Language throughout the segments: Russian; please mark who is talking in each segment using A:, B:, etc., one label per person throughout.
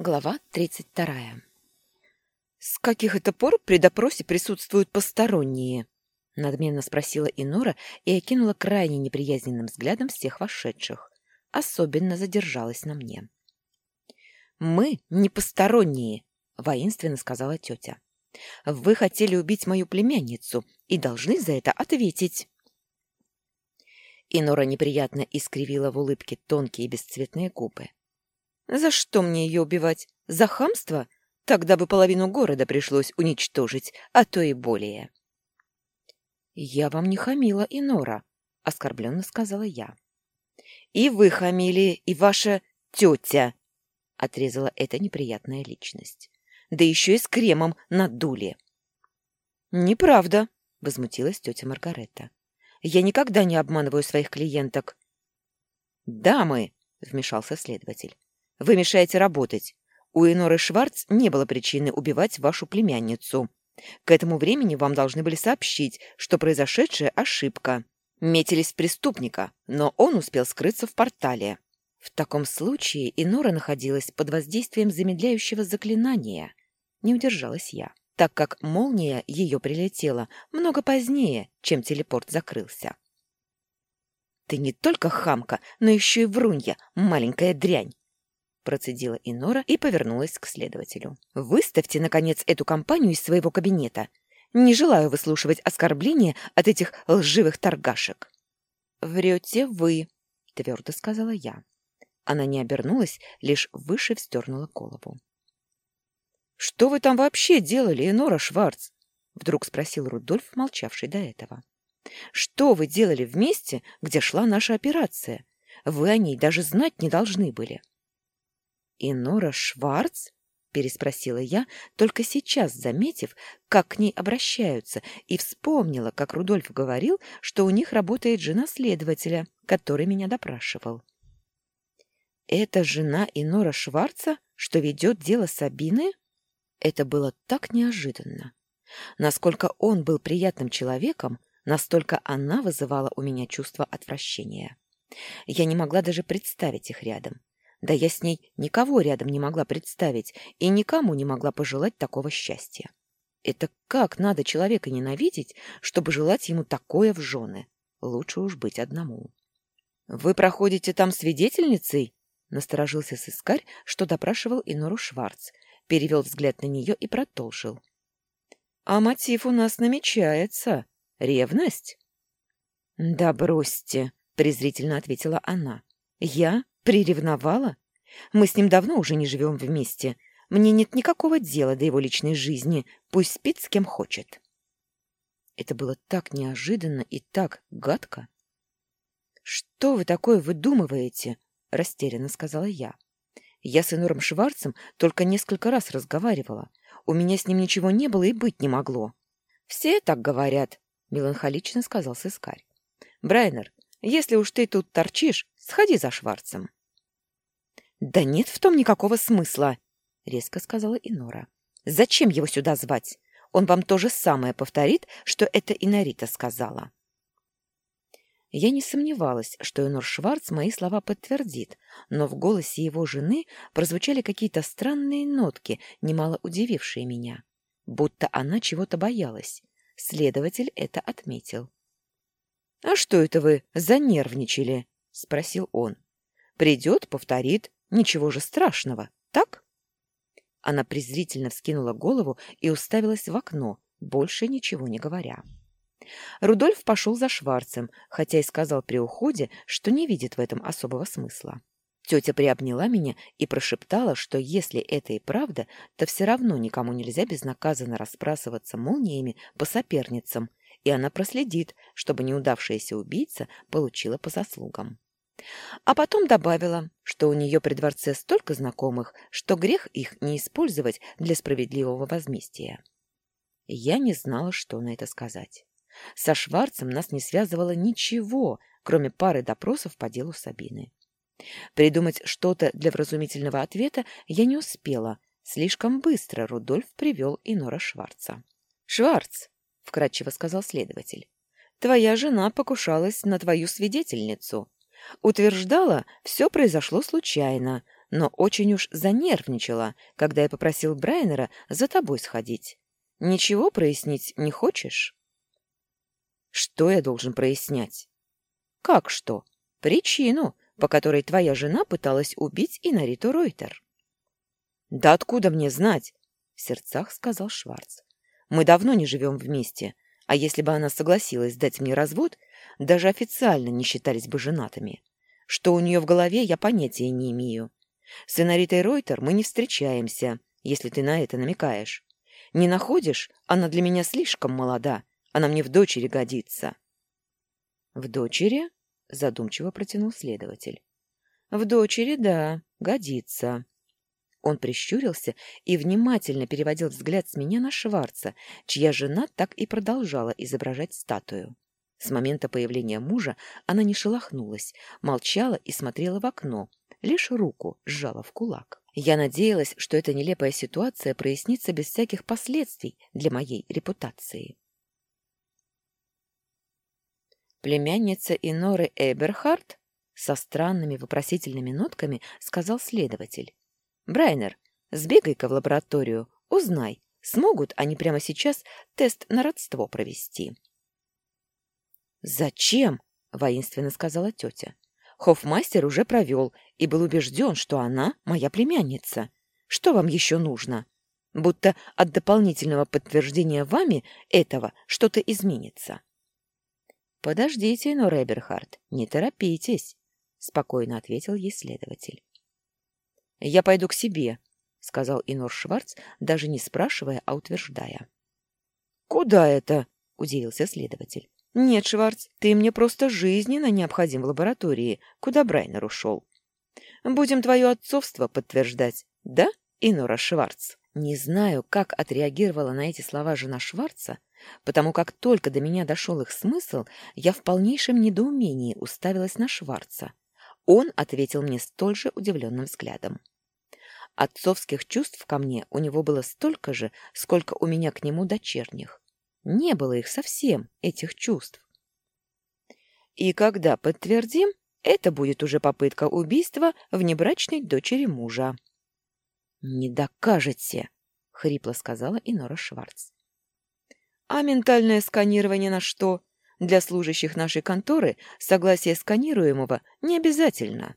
A: Глава тридцать вторая. «С каких это пор при допросе присутствуют посторонние?» — надменно спросила Инора и окинула крайне неприязненным взглядом всех вошедших. Особенно задержалась на мне. «Мы не посторонние», — воинственно сказала тетя. «Вы хотели убить мою племянницу и должны за это ответить». Инора неприятно искривила в улыбке тонкие бесцветные губы. За что мне ее убивать? За хамство? Тогда бы половину города пришлось уничтожить, а то и более. «Я вам не хамила, Инора», — оскорбленно сказала я. «И вы хамили, и ваша тетя», — отрезала эта неприятная личность. «Да еще и с кремом надули». «Неправда», — возмутилась тетя Маргарета. «Я никогда не обманываю своих клиенток». «Дамы», — вмешался следователь, вы мешаете работать. У Эноры Шварц не было причины убивать вашу племянницу. К этому времени вам должны были сообщить, что произошедшая ошибка. Метились преступника, но он успел скрыться в портале. В таком случае Инора находилась под воздействием замедляющего заклинания. Не удержалась я, так как молния ее прилетела много позднее, чем телепорт закрылся. «Ты не только хамка, но еще и врунья, маленькая дрянь!» Процедила Инора и повернулась к следователю. «Выставьте, наконец, эту компанию из своего кабинета. Не желаю выслушивать оскорбления от этих лживых торгашек». «Врете вы», — твердо сказала я. Она не обернулась, лишь выше вздернула голову. «Что вы там вообще делали, Энора Шварц?» — вдруг спросил Рудольф, молчавший до этого. «Что вы делали вместе, где шла наша операция? Вы о ней даже знать не должны были». «И Нора Шварц?» — переспросила я, только сейчас заметив, как к ней обращаются, и вспомнила, как Рудольф говорил, что у них работает жена следователя, который меня допрашивал. «Это жена Инора Шварца, что ведет дело Сабины?» Это было так неожиданно. Насколько он был приятным человеком, настолько она вызывала у меня чувство отвращения. Я не могла даже представить их рядом. Да я с ней никого рядом не могла представить и никому не могла пожелать такого счастья. Это как надо человека ненавидеть, чтобы желать ему такое в жены? Лучше уж быть одному. — Вы проходите там свидетельницей? — насторожился сыскарь, что допрашивал Инору Шварц, перевел взгляд на нее и продолжил. — А мотив у нас намечается. Ревность? — Да бросьте, — презрительно ответила она. — Я Приревновала? Мы с ним давно уже не живем вместе. Мне нет никакого дела до его личной жизни. Пусть спит с кем хочет. Это было так неожиданно и так гадко. «Что вы такое выдумываете?» — растерянно сказала я. «Я с Энором Шварцем только несколько раз разговаривала. У меня с ним ничего не было и быть не могло». «Все так говорят», — меланхолично сказал сыскарь. «Брайнер, если уж ты тут торчишь, сходи за Шварцем». «Да нет в том никакого смысла», — резко сказала Инора. «Зачем его сюда звать? Он вам то же самое повторит, что это Инорита сказала». Я не сомневалась, что Энор Шварц мои слова подтвердит, но в голосе его жены прозвучали какие-то странные нотки, немало удивившие меня. Будто она чего-то боялась. Следователь это отметил. — А что это вы занервничали? — спросил он. — Придет, повторит, Ничего же страшного, так? Она презрительно вскинула голову и уставилась в окно, больше ничего не говоря. Рудольф пошел за Шварцем, хотя и сказал при уходе, что не видит в этом особого смысла. Тетя приобняла меня и прошептала, что если это и правда, то все равно никому нельзя безнаказанно расспрасываться молниями по соперницам, и она проследит, чтобы неудавшаяся убийца получила по заслугам. А потом добавила, что у нее при дворце столько знакомых, что грех их не использовать для справедливого возмездия. Я не знала, что на это сказать. Со Шварцем нас не связывало ничего, кроме пары допросов по делу Сабины. Придумать что-то для вразумительного ответа я не успела. Слишком быстро Рудольф привел Инора Шварца. «Шварц!» — вкратчиво сказал следователь. «Твоя жена покушалась на твою свидетельницу. Утверждала, все произошло случайно, но очень уж занервничала, когда я попросил Брайнера за тобой сходить. Ничего прояснить не хочешь? Что я должен прояснять? Как что? Причину, по которой твоя жена пыталась убить Инариту Ройтер. Да откуда мне знать? В сердцах сказал Шварц. Мы давно не живем вместе, а если бы она согласилась дать мне развод, даже официально не считались бы женатыми. Что у нее в голове, я понятия не имею. С Инаритой Ройтер мы не встречаемся, если ты на это намекаешь. Не находишь? Она для меня слишком молода. Она мне в дочери годится. — В дочери? — задумчиво протянул следователь. — В дочери, да, годится. Он прищурился и внимательно переводил взгляд с меня на Шварца, чья жена так и продолжала изображать статую. С момента появления мужа она не шелохнулась, молчала и смотрела в окно, лишь руку сжала в кулак. Я надеялась, что эта нелепая ситуация прояснится без всяких последствий для моей репутации. Племянница Иноры Эберхард со странными вопросительными нотками сказал следователь. «Брайнер, сбегай-ка в лабораторию, узнай, смогут они прямо сейчас тест на родство провести». «Зачем?» — воинственно сказала тетя. Хофмастер уже провел и был убежден, что она моя племянница. Что вам еще нужно? Будто от дополнительного подтверждения вами этого что-то изменится. «Подождите, но Реберхард, не торопитесь», — спокойно ответил ей следователь. «Я пойду к себе», — сказал Инор Шварц, даже не спрашивая, а утверждая. «Куда это?» — удивился следователь. «Нет, Шварц, ты мне просто жизненно необходим в лаборатории, куда Брайнер ушел. Будем твое отцовство подтверждать, да, Инора Шварц?» Не знаю, как отреагировала на эти слова жена Шварца, потому как только до меня дошел их смысл, я в полнейшем недоумении уставилась на Шварца. Он ответил мне столь же удивленным взглядом. Отцовских чувств ко мне у него было столько же, сколько у меня к нему дочерних. Не было их совсем, этих чувств. И когда подтвердим, это будет уже попытка убийства внебрачной дочери мужа. — Не докажете, — хрипло сказала Инора Шварц. — А ментальное сканирование на что? Для служащих нашей конторы согласие сканируемого не обязательно.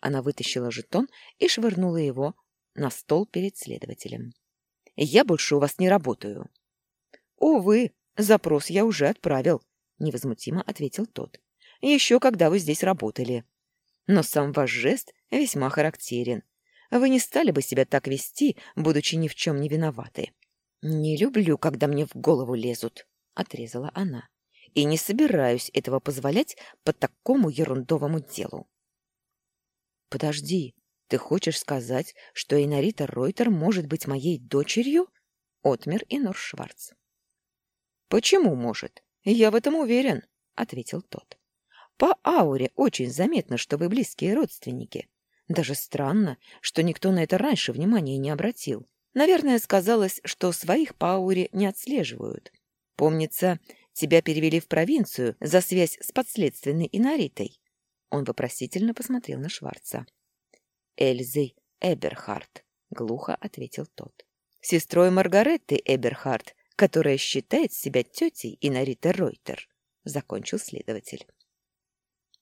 A: Она вытащила жетон и швырнула его на стол перед следователем. — Я больше у вас не работаю. — «Увы, запрос я уже отправил», — невозмутимо ответил тот. «Еще когда вы здесь работали. Но сам ваш жест весьма характерен. Вы не стали бы себя так вести, будучи ни в чем не виноваты». «Не люблю, когда мне в голову лезут», — отрезала она. «И не собираюсь этого позволять по такому ерундовому делу». «Подожди, ты хочешь сказать, что Инарита Ройтер может быть моей дочерью?» — отмер Инор Шварц. «Почему может? Я в этом уверен», — ответил тот. «По ауре очень заметно, что вы близкие родственники. Даже странно, что никто на это раньше внимания не обратил. Наверное, сказалось, что своих по ауре не отслеживают. Помнится, тебя перевели в провинцию за связь с подследственной Инаритой». Он вопросительно посмотрел на Шварца. «Эльзой Эберхард», — глухо ответил тот. «Сестрой Маргаретты Эберхард, которая считает себя тетей Инарита Ройтер, — закончил следователь.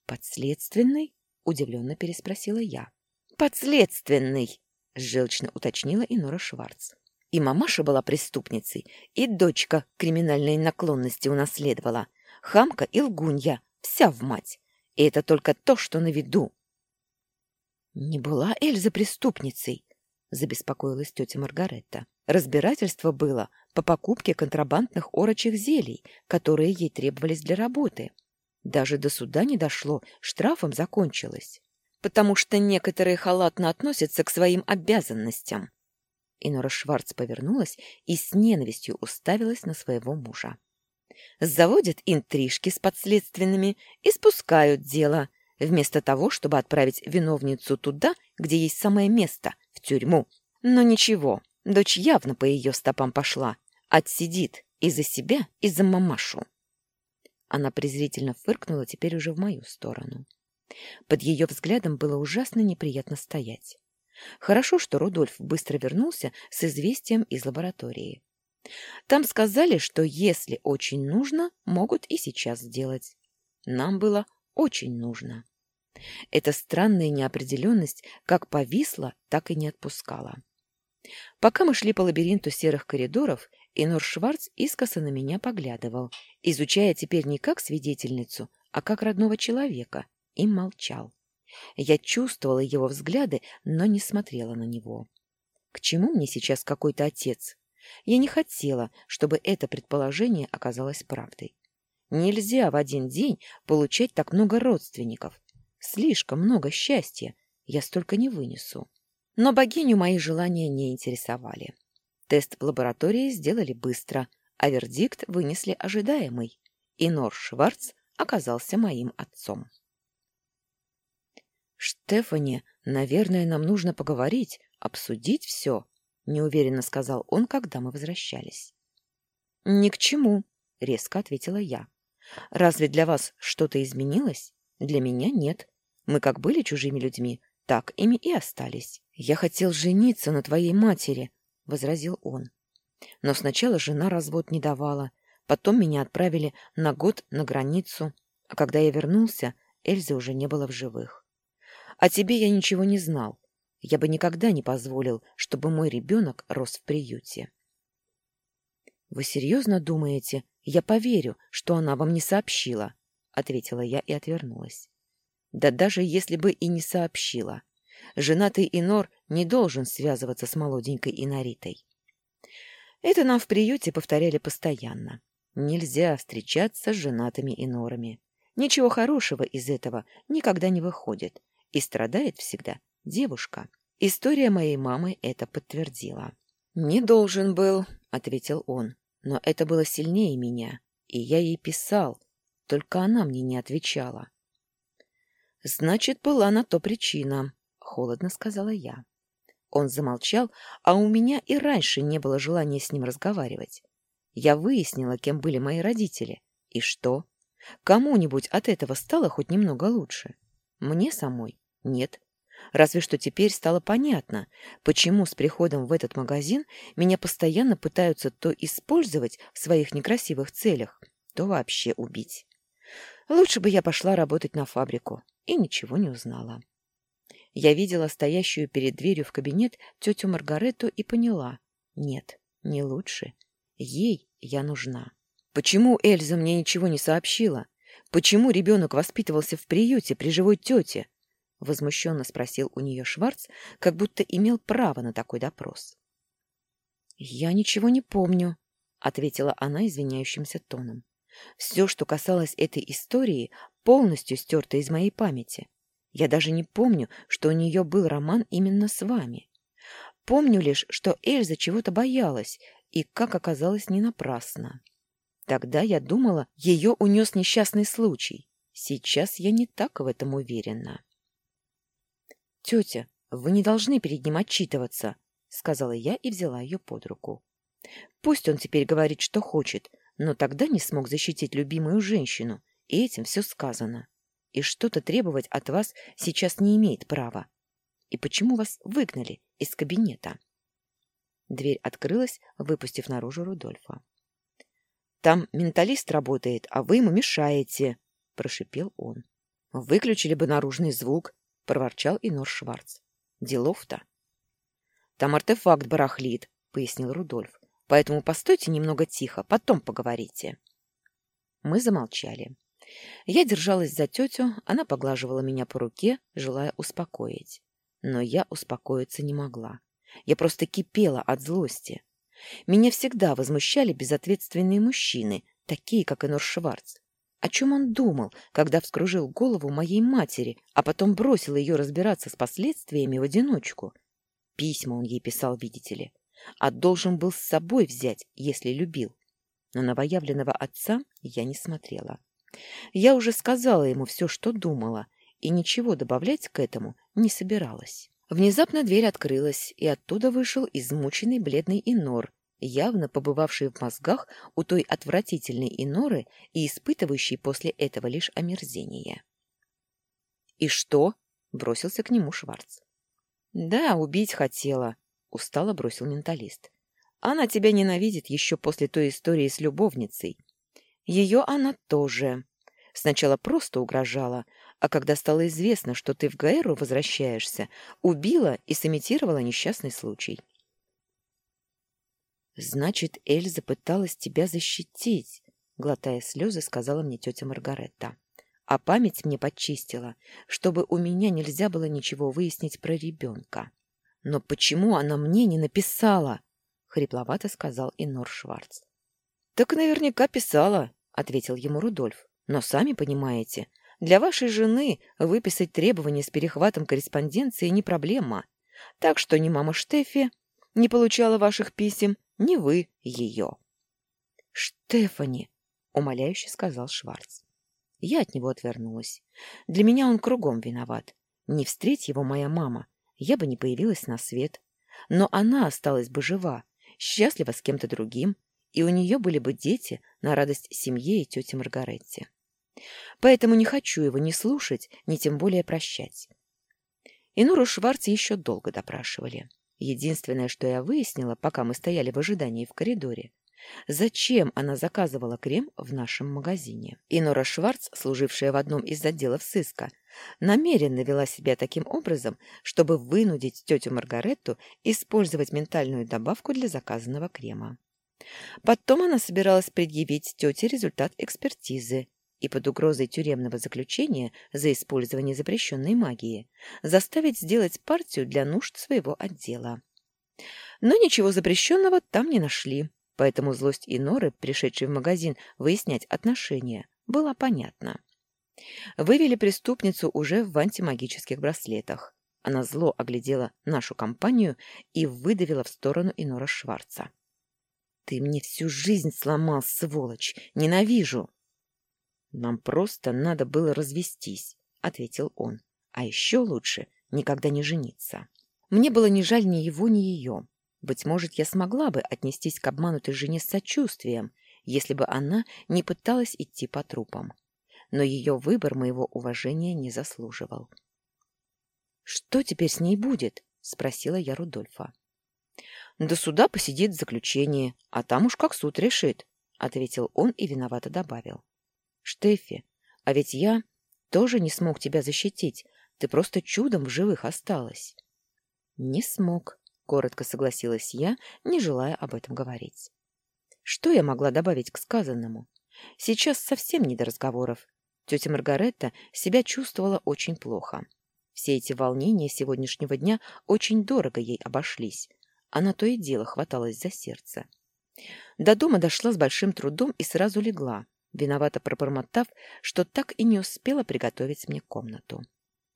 A: «Подследственный?» — удивленно переспросила я. «Подследственный!» — желчно уточнила Инора Шварц. «И мамаша была преступницей, и дочка криминальной наклонности унаследовала. Хамка и лгунья, вся в мать. И это только то, что на виду». «Не была Эльза преступницей?» — забеспокоилась тетя Маргаретта. Разбирательство было по покупке контрабандных орочих зелий, которые ей требовались для работы. Даже до суда не дошло, штрафом закончилось. Потому что некоторые халатно относятся к своим обязанностям. Инора Шварц повернулась и с ненавистью уставилась на своего мужа. Заводят интрижки с подследственными и спускают дело, вместо того, чтобы отправить виновницу туда, где есть самое место, в тюрьму. Но ничего, Дочь явно по ее стопам пошла. Отсидит и за себя, и за мамашу. Она презрительно фыркнула теперь уже в мою сторону. Под ее взглядом было ужасно неприятно стоять. Хорошо, что Рудольф быстро вернулся с известием из лаборатории. Там сказали, что если очень нужно, могут и сейчас сделать. Нам было очень нужно. Эта странная неопределенность как повисла, так и не отпускала. Пока мы шли по лабиринту серых коридоров, Инор Шварц искоса на меня поглядывал, изучая теперь не как свидетельницу, а как родного человека, и молчал. Я чувствовала его взгляды, но не смотрела на него. К чему мне сейчас какой-то отец? Я не хотела, чтобы это предположение оказалось правдой. Нельзя в один день получать так много родственников. Слишком много счастья. Я столько не вынесу. Но богиню мои желания не интересовали. Тест в лаборатории сделали быстро, а вердикт вынесли ожидаемый. И Нор Шварц оказался моим отцом. «Штефани, наверное, нам нужно поговорить, обсудить все», — неуверенно сказал он, когда мы возвращались. «Ни к чему», — резко ответила я. «Разве для вас что-то изменилось? Для меня нет. Мы как были чужими людьми, так ими и остались. Я хотел жениться на твоей матери», — возразил он. «Но сначала жена развод не давала, потом меня отправили на год на границу, а когда я вернулся, Эльзы уже не было в живых. О тебе я ничего не знал. Я бы никогда не позволил, чтобы мой ребенок рос в приюте. «Вы серьезно думаете, я поверю, что она вам не сообщила?» — ответила я и отвернулась. «Да даже если бы и не сообщила. Женатый Инор не должен связываться с молоденькой Иноритой. Это нам в приюте повторяли постоянно. Нельзя встречаться с женатыми Инорами. Ничего хорошего из этого никогда не выходит, и страдает всегда девушка. История моей мамы это подтвердила. «Не должен был», — ответил он, — «но это было сильнее меня, и я ей писал, только она мне не отвечала». «Значит, была на то причина», — холодно сказала я. Он замолчал, а у меня и раньше не было желания с ним разговаривать. Я выяснила, кем были мои родители. И что? Кому-нибудь от этого стало хоть немного лучше? Мне самой нет. Разве что теперь стало понятно, почему с приходом в этот магазин меня постоянно пытаются то использовать в своих некрасивых целях, то вообще убить. Лучше бы я пошла работать на фабрику и ничего не узнала. Я видела стоящую перед дверью в кабинет тетю Маргарету и поняла. Нет, не лучше. Ей я нужна. Почему Эльза мне ничего не сообщила? Почему ребенок воспитывался в приюте при живой тете? — возмущенно спросил у нее Шварц, как будто имел право на такой допрос. «Я ничего не помню», — ответила она извиняющимся тоном. «Все, что касалось этой истории, полностью стерто из моей памяти. Я даже не помню, что у нее был роман именно с вами. Помню лишь, что Эльза чего-то боялась, и, как оказалось, не напрасно. Тогда я думала, ее унес несчастный случай. Сейчас я не так в этом уверена». «Тетя, вы не должны перед ним отчитываться», — сказала я и взяла ее под руку. «Пусть он теперь говорит, что хочет, но тогда не смог защитить любимую женщину, и этим все сказано. И что-то требовать от вас сейчас не имеет права. И почему вас выгнали из кабинета?» Дверь открылась, выпустив наружу Рудольфа. «Там менталист работает, а вы ему мешаете», — прошипел он. «Выключили бы наружный звук, — проворчал Инор Шварц. «Делов-то». «Там артефакт барахлит», — пояснил Рудольф. «Поэтому постойте немного тихо, потом поговорите». Мы замолчали. Я держалась за тетю, она поглаживала меня по руке, желая успокоить. Но я успокоиться не могла. Я просто кипела от злости. Меня всегда возмущали безответственные мужчины, такие, как Инор Шварц. О чем он думал, когда вскружил голову моей матери, а потом бросил ее разбираться с последствиями в одиночку? Письма он ей писал, видите ли. А должен был с собой взять, если любил. Но новоявленного отца я не смотрела. Я уже сказала ему все, что думала, и ничего добавлять к этому не собиралась. Внезапно дверь открылась, и оттуда вышел измученный бледный Инор явно побывавший в мозгах у той отвратительной иноры и испытывающий после этого лишь омерзение. «И что?» — бросился к нему Шварц. «Да, убить хотела», — устало бросил менталист. «Она тебя ненавидит еще после той истории с любовницей. Ее она тоже. Сначала просто угрожала, а когда стало известно, что ты в Гаэру возвращаешься, убила и сымитировала несчастный случай». «Значит, Эльза пыталась тебя защитить», — глотая слезы, сказала мне тетя Маргаретта а память мне подчистила, чтобы у меня нельзя было ничего выяснить про ребенка. Но почему она мне не написала? — хрипловато сказал Инор Шварц. — Так наверняка писала, — ответил ему Рудольф. — Но сами понимаете, для вашей жены выписать требования с перехватом корреспонденции не проблема. Так что ни мама Штефи не получала ваших писем, ни вы ее. — Штефани, — умоляюще сказал Шварц. Я от него отвернулась. Для меня он кругом виноват. Не встреть его моя мама, я бы не появилась на свет. Но она осталась бы жива, счастлива с кем-то другим, и у нее были бы дети на радость семье и тете Маргаретте. Поэтому не хочу его ни слушать, ни тем более прощать. И Нуру Шварц еще долго допрашивали. Единственное, что я выяснила, пока мы стояли в ожидании в коридоре, Зачем она заказывала крем в нашем магазине? И Нора Шварц, служившая в одном из отделов сыска, намеренно вела себя таким образом, чтобы вынудить тетю Маргаретту использовать ментальную добавку для заказанного крема. Потом она собиралась предъявить тете результат экспертизы и под угрозой тюремного заключения за использование запрещенной магии заставить сделать партию для нужд своего отдела. Но ничего запрещенного там не нашли поэтому злость Иноры, пришедшей в магазин выяснять отношения, была понятна. Вывели преступницу уже в антимагических браслетах. Она зло оглядела нашу компанию и выдавила в сторону Инора Шварца. «Ты мне всю жизнь сломал, сволочь! Ненавижу!» «Нам просто надо было развестись», — ответил он. «А еще лучше никогда не жениться». Мне было не жаль ни его, ни ее. Быть может, я смогла бы отнестись к обманутой жене с сочувствием, если бы она не пыталась идти по трупам. Но ее выбор моего уважения не заслуживал. «Что теперь с ней будет?» — спросила я Рудольфа. «До суда посидит в заключении, а там уж как суд решит», — ответил он и виновато добавил. «Штефи, а ведь я тоже не смог тебя защитить, ты просто чудом в живых осталась». «Не смог», Коротко согласилась я, не желая об этом говорить. Что я могла добавить к сказанному? Сейчас совсем не до разговоров. Тетя Маргаретта себя чувствовала очень плохо. Все эти волнения сегодняшнего дня очень дорого ей обошлись. Она то и дело хваталась за сердце. До дома дошла с большим трудом и сразу легла, виновато пробормотав, что так и не успела приготовить мне комнату.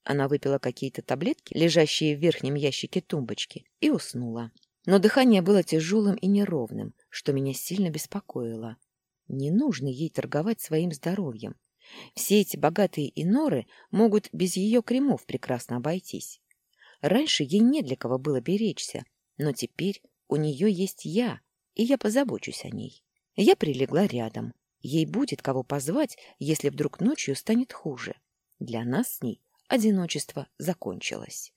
A: Она выпила какие-то таблетки, лежащие в верхнем ящике тумбочки, и уснула. Но дыхание было тяжелым и неровным, что меня сильно беспокоило. Не нужно ей торговать своим здоровьем. Все эти богатые иноры могут без ее кремов прекрасно обойтись. Раньше ей не для кого было беречься, но теперь у нее есть я, и я позабочусь о ней. Я прилегла рядом. Ей будет кого позвать, если вдруг ночью станет хуже. Для нас с ней одиночество закончилось.